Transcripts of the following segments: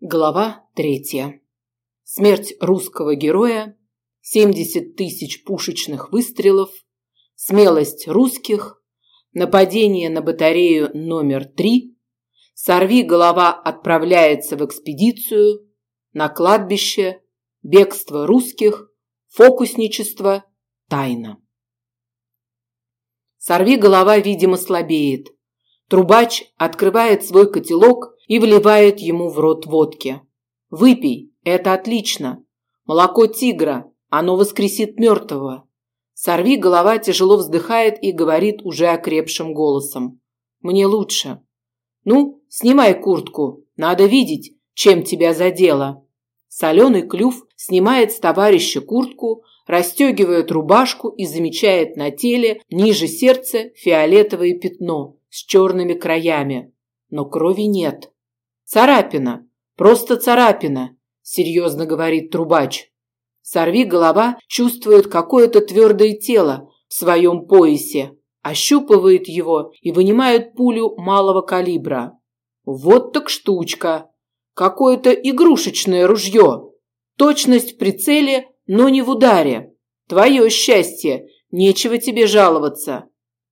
Глава третья. Смерть русского героя, 70 тысяч пушечных выстрелов, смелость русских, нападение на батарею номер три, сорви голова отправляется в экспедицию, на кладбище, бегство русских, фокусничество, тайна. Сорви голова, видимо, слабеет. Трубач открывает свой котелок и вливает ему в рот водки. «Выпей, это отлично. Молоко тигра, оно воскресит мертвого». Сорви голова тяжело вздыхает и говорит уже окрепшим голосом. «Мне лучше». «Ну, снимай куртку, надо видеть, чем тебя задело». Соленый клюв снимает с товарища куртку, расстегивает рубашку и замечает на теле, ниже сердца, фиолетовое пятно с черными краями. Но крови нет. Царапина, просто царапина, серьезно говорит трубач. Сорви голова чувствует какое-то твердое тело в своем поясе, ощупывает его и вынимает пулю малого калибра. Вот так штучка. Какое-то игрушечное ружье. Точность в прицеле, но не в ударе. Твое счастье, нечего тебе жаловаться.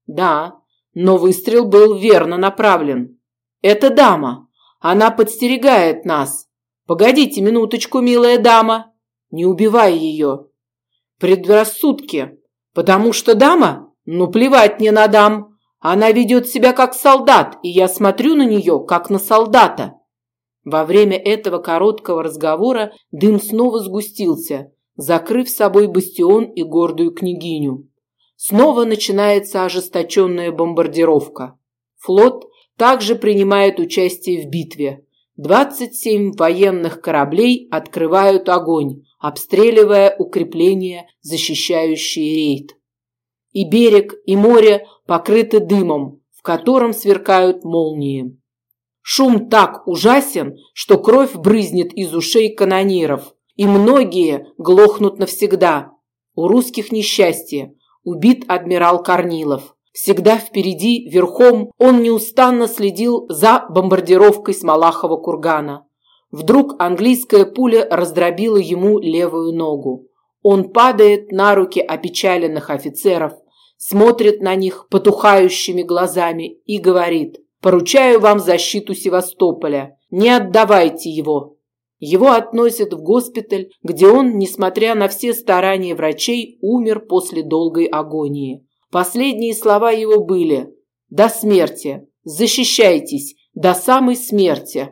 Да, но выстрел был верно направлен. Это дама. Она подстерегает нас. Погодите минуточку, милая дама. Не убивай ее. Предрассудки. Потому что дама? Ну, плевать мне на дам. Она ведет себя как солдат, и я смотрю на нее, как на солдата. Во время этого короткого разговора дым снова сгустился, закрыв собой бастион и гордую княгиню. Снова начинается ожесточенная бомбардировка. Флот также принимает участие в битве. 27 военных кораблей открывают огонь, обстреливая укрепления, защищающие рейд. И берег, и море покрыты дымом, в котором сверкают молнии. Шум так ужасен, что кровь брызнет из ушей канониров, и многие глохнут навсегда. У русских несчастье. Убит адмирал Корнилов. Всегда впереди, верхом, он неустанно следил за бомбардировкой с Малахова кургана. Вдруг английская пуля раздробила ему левую ногу. Он падает на руки опечаленных офицеров, смотрит на них потухающими глазами и говорит «Поручаю вам защиту Севастополя, не отдавайте его». Его относят в госпиталь, где он, несмотря на все старания врачей, умер после долгой агонии. Последние слова его были «До смерти! Защищайтесь! До самой смерти!»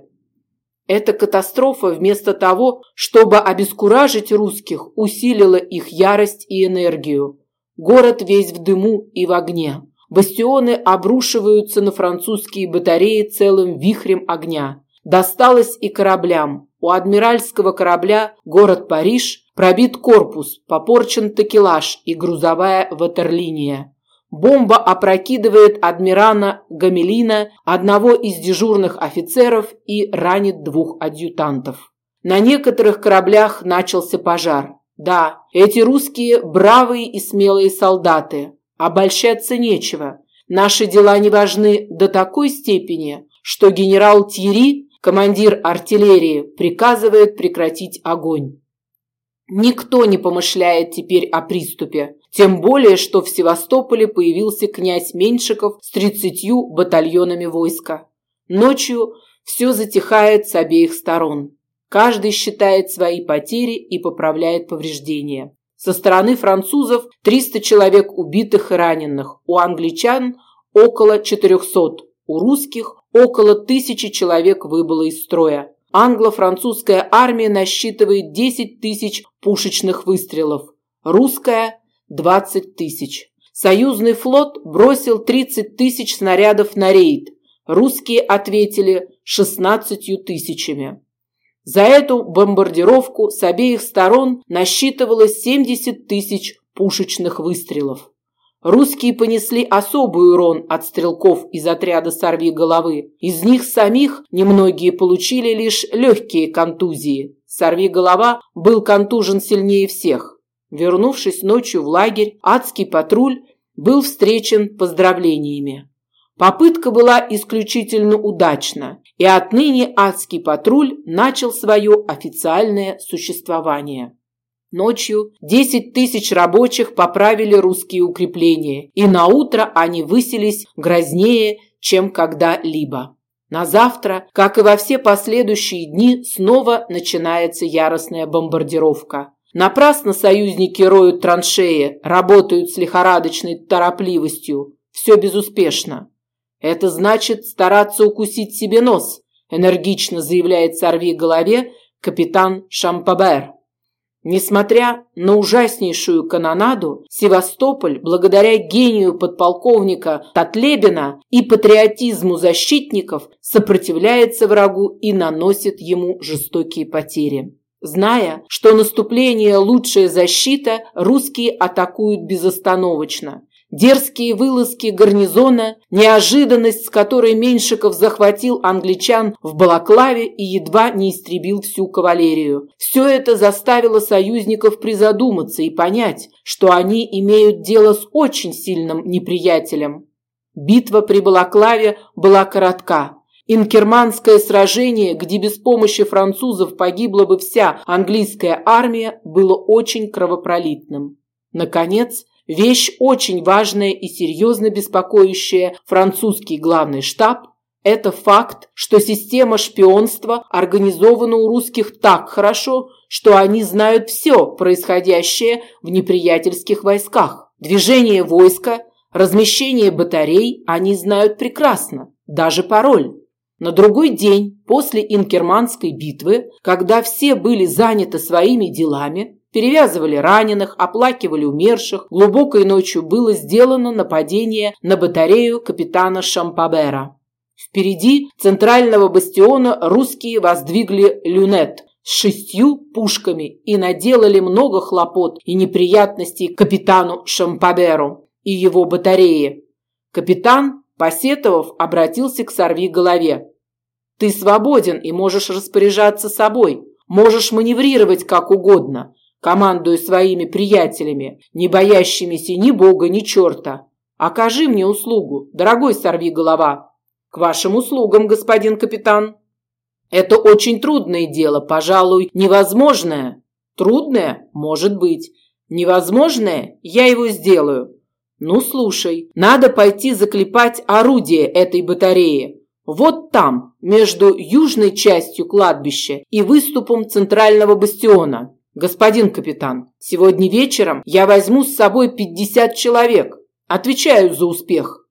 Эта катастрофа вместо того, чтобы обескуражить русских, усилила их ярость и энергию. Город весь в дыму и в огне. Бастионы обрушиваются на французские батареи целым вихрем огня. Досталось и кораблям. У адмиральского корабля город Париж Пробит корпус, попорчен такелаж и грузовая ватерлиния. Бомба опрокидывает адмирана Гамелина, одного из дежурных офицеров, и ранит двух адъютантов. На некоторых кораблях начался пожар. Да, эти русские бравые и смелые солдаты. Обольщаться нечего. Наши дела не важны до такой степени, что генерал Тьери, командир артиллерии, приказывает прекратить огонь. Никто не помышляет теперь о приступе. Тем более, что в Севастополе появился князь Меньшиков с тридцатью батальонами войска. Ночью все затихает с обеих сторон. Каждый считает свои потери и поправляет повреждения. Со стороны французов 300 человек убитых и раненых, у англичан около 400, у русских около тысячи человек выбыло из строя. Англо-французская армия насчитывает 10 тысяч пушечных выстрелов, русская – 20 тысяч. Союзный флот бросил 30 тысяч снарядов на рейд, русские ответили 16 тысячами. За эту бомбардировку с обеих сторон насчитывалось 70 тысяч пушечных выстрелов. Русские понесли особый урон от стрелков из отряда «Сорви головы». Из них самих немногие получили лишь легкие контузии. «Сорви голова» был контужен сильнее всех. Вернувшись ночью в лагерь, адский патруль был встречен поздравлениями. Попытка была исключительно удачна, и отныне адский патруль начал свое официальное существование. Ночью 10 тысяч рабочих поправили русские укрепления, и на утро они высились грознее, чем когда-либо. На завтра, как и во все последующие дни, снова начинается яростная бомбардировка. Напрасно союзники роют траншеи, работают с лихорадочной торопливостью. Все безуспешно. Это значит стараться укусить себе нос, энергично заявляет сорви голове капитан Шампабер. Несмотря на ужаснейшую канонаду, Севастополь, благодаря гению подполковника Татлебина и патриотизму защитников, сопротивляется врагу и наносит ему жестокие потери. Зная, что наступление – лучшая защита, русские атакуют безостановочно. Дерзкие вылазки гарнизона, неожиданность, с которой Меньшиков захватил англичан в Балаклаве и едва не истребил всю кавалерию. Все это заставило союзников призадуматься и понять, что они имеют дело с очень сильным неприятелем. Битва при Балаклаве была коротка. Инкерманское сражение, где без помощи французов погибла бы вся английская армия, было очень кровопролитным. Наконец, Вещь очень важная и серьезно беспокоящая французский главный штаб – это факт, что система шпионства организована у русских так хорошо, что они знают все происходящее в неприятельских войсках. Движение войска, размещение батарей они знают прекрасно, даже пароль. На другой день после Инкерманской битвы, когда все были заняты своими делами, перевязывали раненых, оплакивали умерших. Глубокой ночью было сделано нападение на батарею капитана Шампабера. Впереди центрального бастиона русские воздвигли люнет с шестью пушками и наделали много хлопот и неприятностей капитану Шампаберу и его батарее. Капитан, посетовав, обратился к сорви голове. «Ты свободен и можешь распоряжаться собой, можешь маневрировать как угодно командуя своими приятелями, не боящимися ни бога, ни черта. Окажи мне услугу, дорогой сорви голова. К вашим услугам, господин капитан. Это очень трудное дело, пожалуй, невозможное. Трудное? Может быть. Невозможное? Я его сделаю. Ну, слушай, надо пойти заклепать орудие этой батареи. Вот там, между южной частью кладбища и выступом центрального бастиона. «Господин капитан, сегодня вечером я возьму с собой 50 человек. Отвечаю за успех.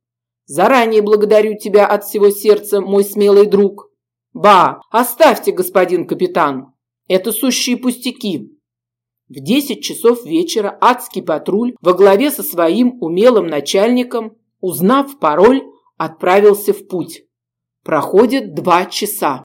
Заранее благодарю тебя от всего сердца, мой смелый друг. Ба, оставьте, господин капитан. Это сущие пустяки». В 10 часов вечера адский патруль во главе со своим умелым начальником, узнав пароль, отправился в путь. Проходит два часа.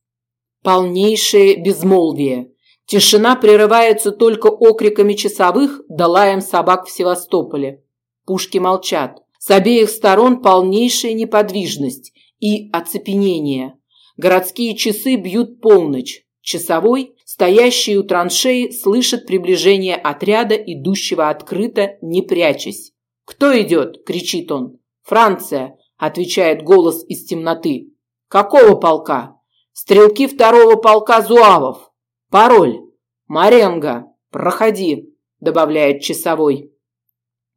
Полнейшее безмолвие. Тишина прерывается только окриками часовых да лаем собак в Севастополе. Пушки молчат. С обеих сторон полнейшая неподвижность и оцепенение. Городские часы бьют полночь. Часовой, стоящий у траншеи, слышит приближение отряда, идущего открыто, не прячась. «Кто идет?» – кричит он. «Франция», – отвечает голос из темноты. «Какого полка?» «Стрелки второго полка Зуавов». Пароль. Маренго. Проходи, добавляет часовой.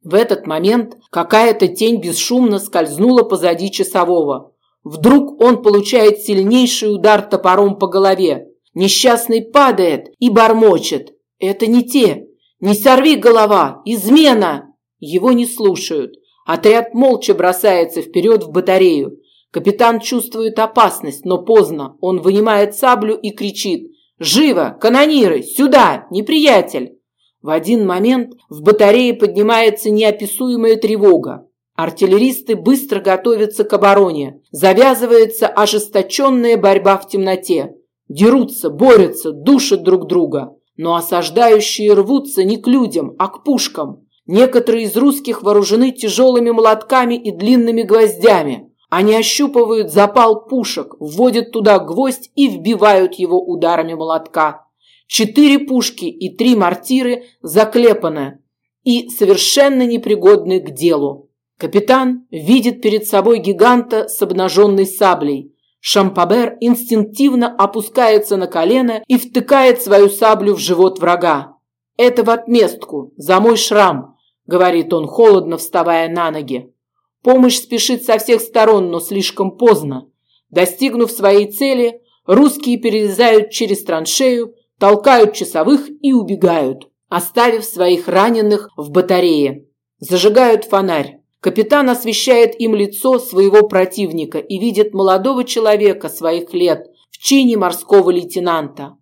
В этот момент какая-то тень бесшумно скользнула позади часового. Вдруг он получает сильнейший удар топором по голове. Несчастный падает и бормочет. Это не те. Не сорви голова. Измена. Его не слушают. Отряд молча бросается вперед в батарею. Капитан чувствует опасность, но поздно. Он вынимает саблю и кричит. Живо, канониры, сюда, неприятель!» В один момент в батарее поднимается неописуемая тревога. Артиллеристы быстро готовятся к обороне. Завязывается ожесточенная борьба в темноте. Дерутся, борются, душат друг друга. Но осаждающие рвутся не к людям, а к пушкам. Некоторые из русских вооружены тяжелыми молотками и длинными гвоздями. Они ощупывают запал пушек, вводят туда гвоздь и вбивают его ударами молотка. Четыре пушки и три мортиры заклепаны и совершенно непригодны к делу. Капитан видит перед собой гиганта с обнаженной саблей. Шампабер инстинктивно опускается на колено и втыкает свою саблю в живот врага. «Это в отместку, за мой шрам», – говорит он холодно, вставая на ноги. Помощь спешит со всех сторон, но слишком поздно. Достигнув своей цели, русские перелезают через траншею, толкают часовых и убегают, оставив своих раненых в батарее. Зажигают фонарь. Капитан освещает им лицо своего противника и видит молодого человека своих лет в чине морского лейтенанта.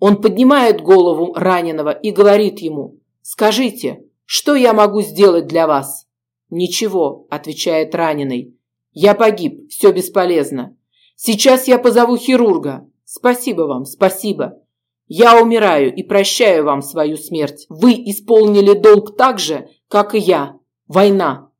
Он поднимает голову раненого и говорит ему, «Скажите, что я могу сделать для вас?» «Ничего», – отвечает раненый. «Я погиб, все бесполезно. Сейчас я позову хирурга. Спасибо вам, спасибо. Я умираю и прощаю вам свою смерть. Вы исполнили долг так же, как и я. Война.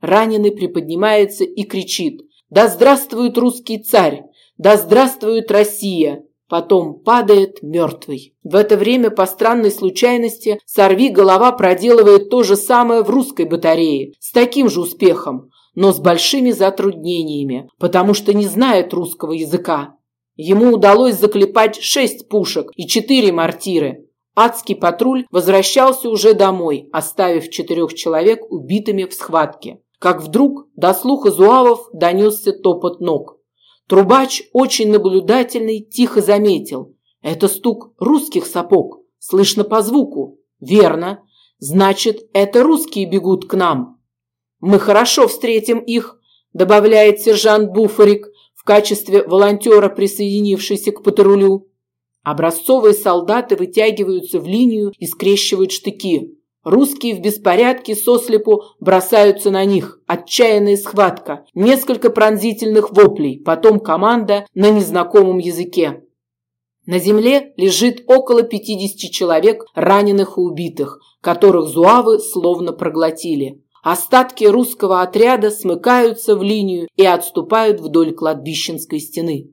Раненый приподнимается и кричит: "Да здравствует русский царь! Да здравствует Россия!" Потом падает мертвый. В это время по странной случайности сорви голова проделывает то же самое в русской батарее с таким же успехом, но с большими затруднениями, потому что не знает русского языка. Ему удалось заклепать шесть пушек и четыре мортиры. Адский патруль возвращался уже домой, оставив четырех человек убитыми в схватке как вдруг до слуха зуавов донесся топот ног. Трубач, очень наблюдательный, тихо заметил. Это стук русских сапог. Слышно по звуку. Верно. Значит, это русские бегут к нам. Мы хорошо встретим их, добавляет сержант Буфарик в качестве волонтера, присоединившийся к патрулю. Образцовые солдаты вытягиваются в линию и скрещивают штыки. Русские в беспорядке сослепу бросаются на них. Отчаянная схватка. Несколько пронзительных воплей. Потом команда на незнакомом языке. На земле лежит около 50 человек, раненых и убитых, которых зуавы словно проглотили. Остатки русского отряда смыкаются в линию и отступают вдоль кладбищенской стены.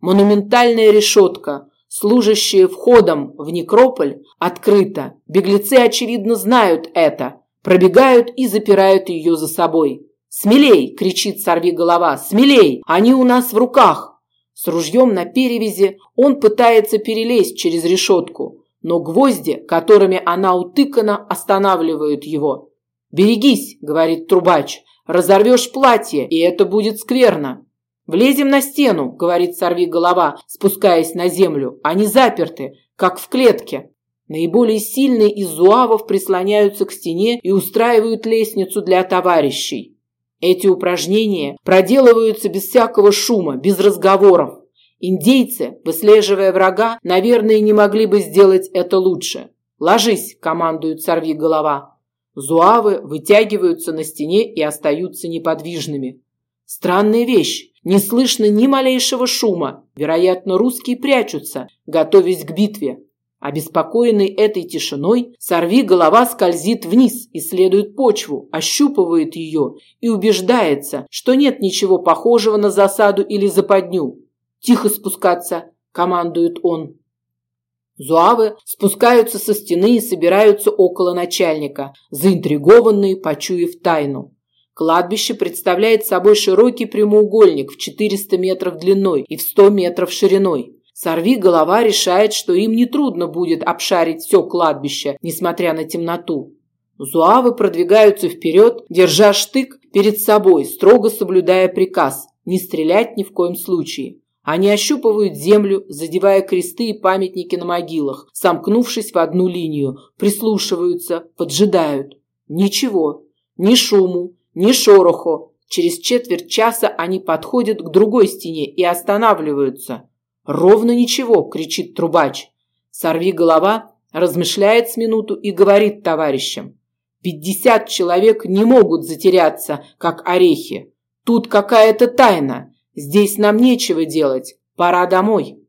Монументальная решетка, служащая входом в некрополь, открыта. Беглецы, очевидно, знают это, пробегают и запирают ее за собой. «Смелей!» – кричит сорви голова. «Смелей! Они у нас в руках!» С ружьем на перевязи он пытается перелезть через решетку, но гвозди, которыми она утыкана, останавливают его. «Берегись!» – говорит трубач. «Разорвешь платье, и это будет скверно!» «Влезем на стену», – говорит сорви голова, спускаясь на землю. «Они заперты, как в клетке». Наиболее сильные из зуавов прислоняются к стене и устраивают лестницу для товарищей. Эти упражнения проделываются без всякого шума, без разговоров. Индейцы, выслеживая врага, наверное, не могли бы сделать это лучше. «Ложись», – командует сорви голова. Зуавы вытягиваются на стене и остаются неподвижными. Странная вещь. Не слышно ни малейшего шума. Вероятно, русские прячутся, готовясь к битве. Обеспокоенный этой тишиной, сорви голова скользит вниз, исследует почву, ощупывает ее и убеждается, что нет ничего похожего на засаду или западню. «Тихо спускаться!» – командует он. Зуавы спускаются со стены и собираются около начальника, заинтригованные, почуяв тайну. Кладбище представляет собой широкий прямоугольник в 400 метров длиной и в 100 метров шириной. Сорви голова решает, что им не трудно будет обшарить все кладбище, несмотря на темноту. Зуавы продвигаются вперед, держа штык перед собой, строго соблюдая приказ не стрелять ни в коем случае. Они ощупывают землю, задевая кресты и памятники на могилах, сомкнувшись в одну линию, прислушиваются, поджидают. Ничего, ни шуму, ни шороху. Через четверть часа они подходят к другой стене и останавливаются. «Ровно ничего!» – кричит трубач. Сорви голова, размышляет с минуту и говорит товарищам. «Пятьдесят человек не могут затеряться, как орехи. Тут какая-то тайна. Здесь нам нечего делать. Пора домой».